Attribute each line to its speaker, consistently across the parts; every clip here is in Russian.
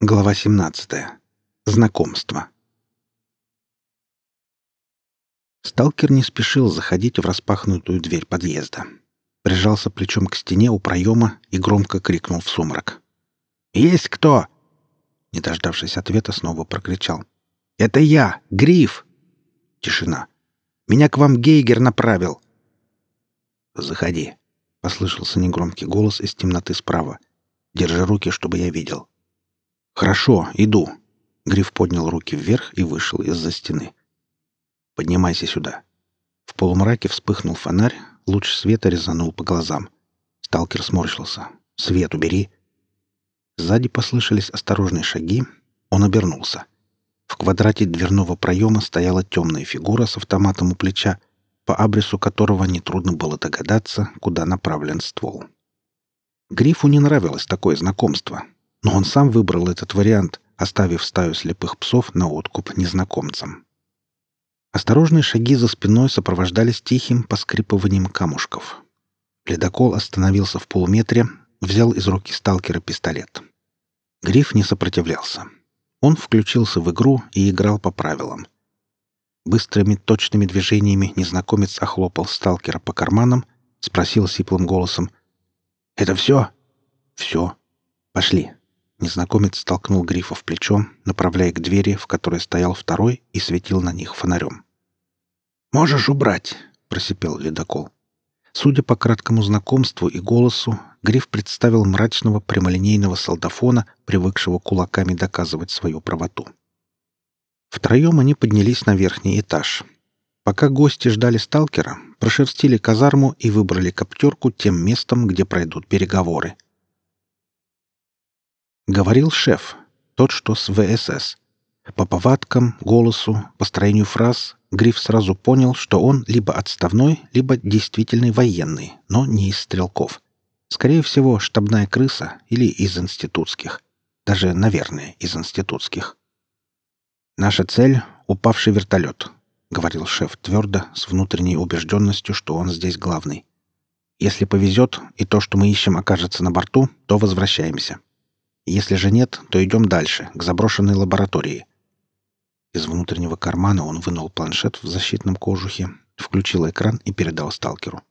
Speaker 1: Глава 17. Знакомство. Сталкер не спешил заходить в распахнутую дверь подъезда. Прижался плечом к стене у проема и громко крикнул в сумрак. «Есть кто?» Не дождавшись ответа, снова прокричал. «Это я, Гриф!» Тишина. «Меня к вам Гейгер направил!» «Заходи», — послышался негромкий голос из темноты справа. «Держи руки, чтобы я видел». «Хорошо, иду». Гриф поднял руки вверх и вышел из-за стены. «Поднимайся сюда». В полумраке вспыхнул фонарь, луч света резанул по глазам. Сталкер сморщился. «Свет убери!» Сзади послышались осторожные шаги. Он обернулся. В квадрате дверного проема стояла темная фигура с автоматом у плеча, по абрису которого нетрудно было догадаться, куда направлен ствол. Грифу не нравилось такое знакомство, но он сам выбрал этот вариант, оставив стаю слепых псов на откуп незнакомцам. Осторожные шаги за спиной сопровождались тихим поскрипыванием камушков. Ледокол остановился в полуметре, взял из руки сталкера пистолет. Гриф не сопротивлялся. Он включился в игру и играл по правилам. Быстрыми точными движениями незнакомец охлопал сталкера по карманам, спросил сиплым голосом. «Это все?» «Все. Пошли». Незнакомец столкнул Грифа в плечо, направляя к двери, в которой стоял второй, и светил на них фонарем. «Можешь убрать!» — просипел ледокол. Судя по краткому знакомству и голосу, Гриф представил мрачного прямолинейного солдафона, привыкшего кулаками доказывать свою правоту. Втроем они поднялись на верхний этаж. Пока гости ждали сталкера, прошерстили казарму и выбрали коптерку тем местом, где пройдут переговоры — Говорил шеф, тот, что с ВСС. По повадкам, голосу, построению фраз Гриф сразу понял, что он либо отставной, либо действительный военный, но не из стрелков. Скорее всего, штабная крыса или из институтских. Даже, наверное, из институтских. «Наша цель — упавший вертолет», — говорил шеф твердо, с внутренней убежденностью, что он здесь главный. «Если повезет, и то, что мы ищем, окажется на борту, то возвращаемся. Если же нет, то идем дальше, к заброшенной лаборатории. Из внутреннего кармана он вынул планшет в защитном кожухе, включил экран и передал сталкеру.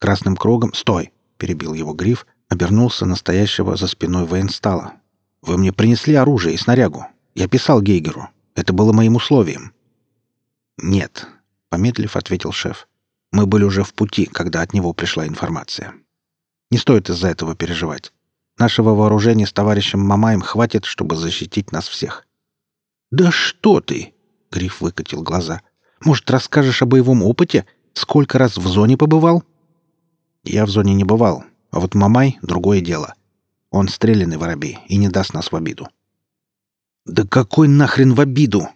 Speaker 1: «Красным кругом... Стой!» — перебил его гриф, обернулся настоящего за спиной военстала. «Вы мне принесли оружие и снарягу. Я писал Гейгеру. Это было моим условием». «Нет», — помедлив, ответил шеф. «Мы были уже в пути, когда от него пришла информация. Не стоит из-за этого переживать. Нашего вооружения с товарищем Мамаем хватит, чтобы защитить нас всех». «Да что ты!» — Гриф выкатил глаза. «Может, расскажешь о боевом опыте? Сколько раз в зоне побывал?» «Я в зоне не бывал, а вот Мамай — другое дело. Он стрелянный воробей и не даст нас в обиду». «Да какой нахрен в обиду?»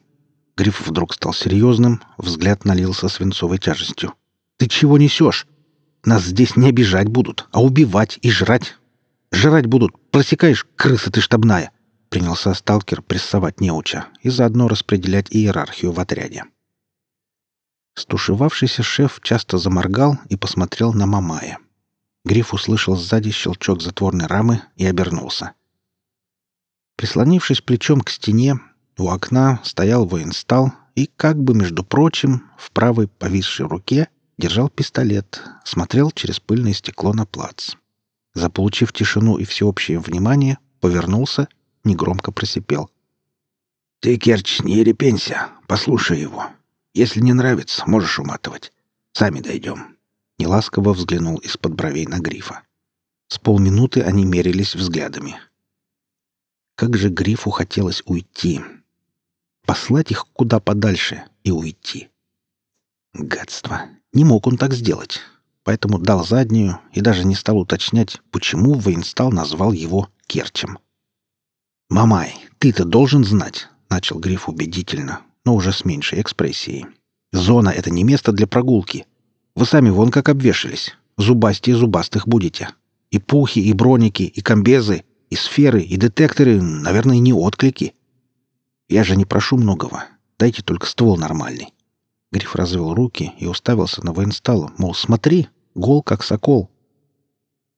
Speaker 1: Гриф вдруг стал серьезным, взгляд налился свинцовой тяжестью. «Ты чего несешь? Нас здесь не обижать будут, а убивать и жрать. Жрать будут. Просекаешь, крыса ты штабная!» Принялся сталкер прессовать неуча и заодно распределять иерархию в отряде. Стушевавшийся шеф часто заморгал и посмотрел на Мамая. Гриф услышал сзади щелчок затворной рамы и обернулся. Прислонившись плечом к стене, у окна стоял военстал и, как бы, между прочим, в правой повисшей руке держал пистолет, смотрел через пыльное стекло на плац. Заполучив тишину и всеобщее внимание, повернулся, негромко просипел. «Ты, Керч, не репенься, послушай его. Если не нравится, можешь уматывать. Сами дойдем». Неласково взглянул из-под бровей на Грифа. С полминуты они мерились взглядами. Как же Грифу хотелось уйти. Послать их куда подальше и уйти. Гадство. Не мог он так сделать поэтому дал заднюю и даже не стал уточнять, почему военстал назвал его Керчем. «Мамай, ты-то должен знать», — начал Гриф убедительно, но уже с меньшей экспрессией. «Зона — это не место для прогулки. Вы сами вон как обвешались. Зубастее зубастых будете. И пухи, и броники, и комбезы, и сферы, и детекторы, наверное, не отклики. Я же не прошу многого. Дайте только ствол нормальный. Гриф развел руки и уставился на военстала, мол, смотри, гол как сокол.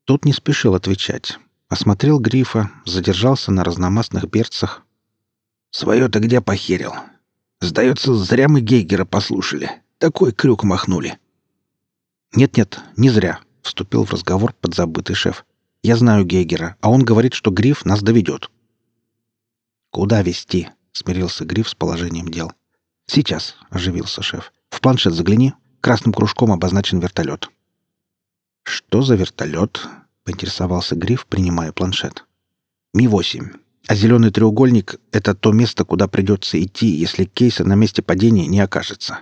Speaker 1: Тот не спешил отвечать. Осмотрел грифа, задержался на разномастных берцах. «Свое-то где похерил? Сдается, зря мы Гейгера послушали. Такой крюк махнули».
Speaker 2: «Нет-нет, не зря», — вступил в разговор подзабытый шеф. «Я знаю Гейгера, а он говорит, что Гриф нас доведет».
Speaker 1: «Куда вести?» — смирился Гриф с положением дел. «Сейчас», — оживился шеф. «В планшет загляни. Красным кружком обозначен вертолет». «Что за вертолет?» — поинтересовался Гриф, принимая планшет. «Ми-8. А зеленый треугольник — это то место, куда придется идти, если кейса на месте падения не окажется».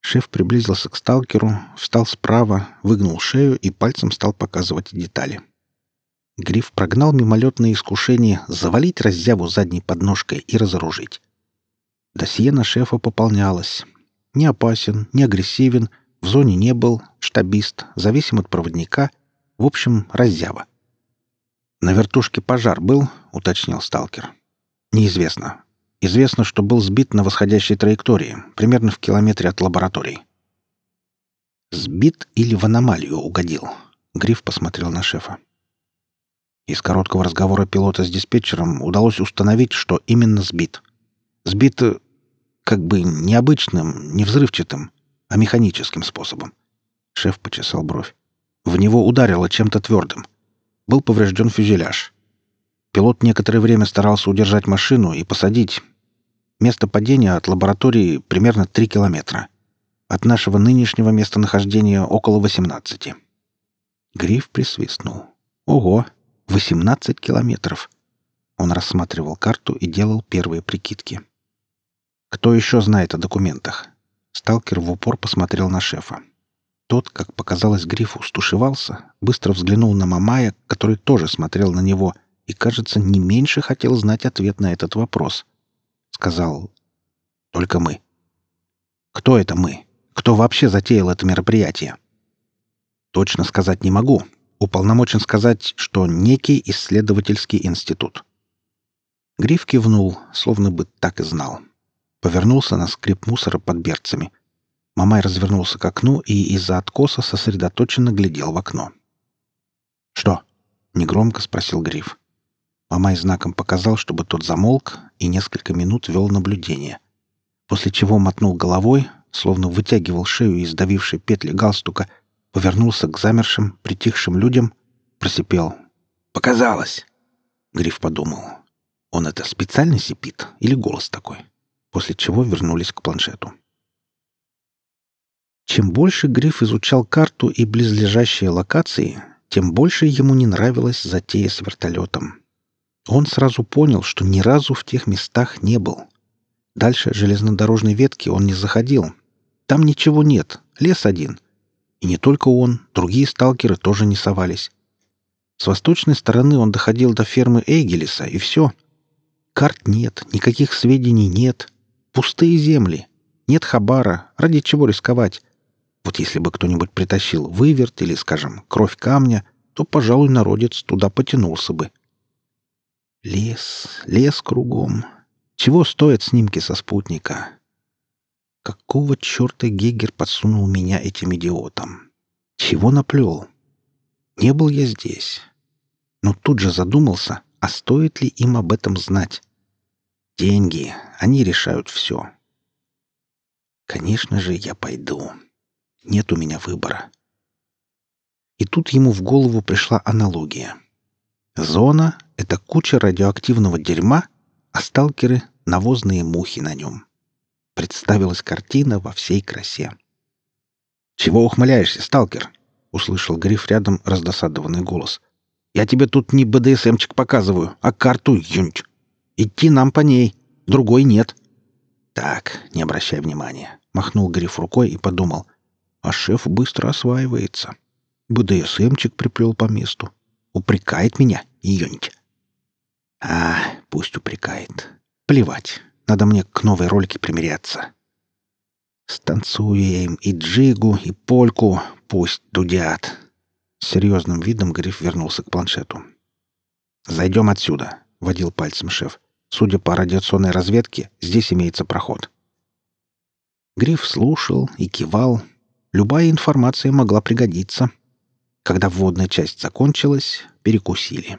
Speaker 1: Шеф приблизился к сталкеру, встал справа, выгнул шею и пальцем стал показывать детали. Гриф прогнал мимолетное искушение завалить раззяву задней подножкой и разоружить. Досье на шефа пополнялось. Не опасен, не агрессивен, в зоне не был, штабист, зависим от проводника, в общем, раззява. «На вертушке пожар был?» — уточнил сталкер. «Неизвестно. Известно, что был сбит на восходящей траектории, примерно в километре от лаборатории». «Сбит или в аномалию угодил?» — Гриф посмотрел на шефа. Из короткого разговора пилота с диспетчером удалось установить, что именно сбит. Сбит э, как бы необычным, не взрывчатым, а механическим способом. Шеф почесал бровь. В него ударило чем-то твердым. Был поврежден фюзеляж. Пилот некоторое время старался удержать машину и посадить. Место падения от лаборатории примерно 3 километра. От нашего нынешнего местонахождения около 18. Гриф присвистнул. Ого, 18 километров. Он рассматривал карту и делал первые прикидки. Кто еще знает о документах? Сталкер в упор посмотрел на шефа. Тот, как показалось Грифу, стушевался, быстро взглянул на Мамая, который тоже смотрел на него и, кажется, не меньше хотел знать ответ на этот вопрос. Сказал «Только мы». «Кто это мы? Кто вообще затеял это мероприятие?» «Точно сказать не могу. Уполномочен сказать, что некий исследовательский институт». Гриф кивнул, словно бы так и знал. Повернулся на скрип мусора под берцами. Мамай развернулся к окну и из-за откоса сосредоточенно глядел в окно. «Что?» — негромко спросил Гриф. Мамай знаком показал, чтобы тот замолк, и несколько минут вел наблюдение. После чего мотнул головой, словно вытягивал шею из давившей петли галстука, повернулся к замершим, притихшим людям, просипел. «Показалось!» Гриф подумал. «Он это специально сипит или голос такой?» После чего вернулись к планшету. Чем больше Гриф изучал карту и близлежащие локации, тем больше ему не нравилась затея с вертолетом. Он сразу понял, что ни разу в тех местах не был. Дальше железнодорожной ветки он не заходил. Там ничего нет, лес один. И не только он, другие сталкеры тоже не совались. С восточной стороны он доходил до фермы Эйгелиса, и все. Карт нет, никаких сведений нет. Пустые земли. Нет хабара. Ради чего рисковать? Вот если бы кто-нибудь притащил выверт или, скажем, кровь камня, то, пожалуй, народец туда потянулся бы. Лес, лес кругом. Чего стоят снимки со спутника? Какого черта Гегер подсунул меня этим идиотом? Чего наплел? Не был я здесь. Но тут же задумался, а стоит ли им об этом знать? Деньги, они решают все. Конечно же, я пойду. Нет у меня выбора. И тут ему в голову пришла аналогия. Зона — это куча радиоактивного дерьма, а сталкеры — навозные мухи на нем. Представилась картина во всей красе. «Чего ухмыляешься, сталкер?» — услышал Гриф рядом раздосадованный голос. «Я тебе тут не БДСМчик показываю, а карту, юнч. Идти нам по ней. Другой нет. Так, не обращай внимания. Махнул Гриф рукой и подумал. А шеф быстро осваивается. БДСМчик приплел по месту. Упрекает меня, Йонить. А, пусть упрекает. Плевать. Надо мне к новой ролике примиряться. Станцую им и джигу, и польку. Пусть дудят. С серьезным видом Гриф вернулся к планшету. «Зайдем отсюда», водил пальцем шеф. Судя по радиационной разведке, здесь имеется проход. Гриф слушал и кивал. Любая информация могла пригодиться. Когда вводная часть закончилась, перекусили.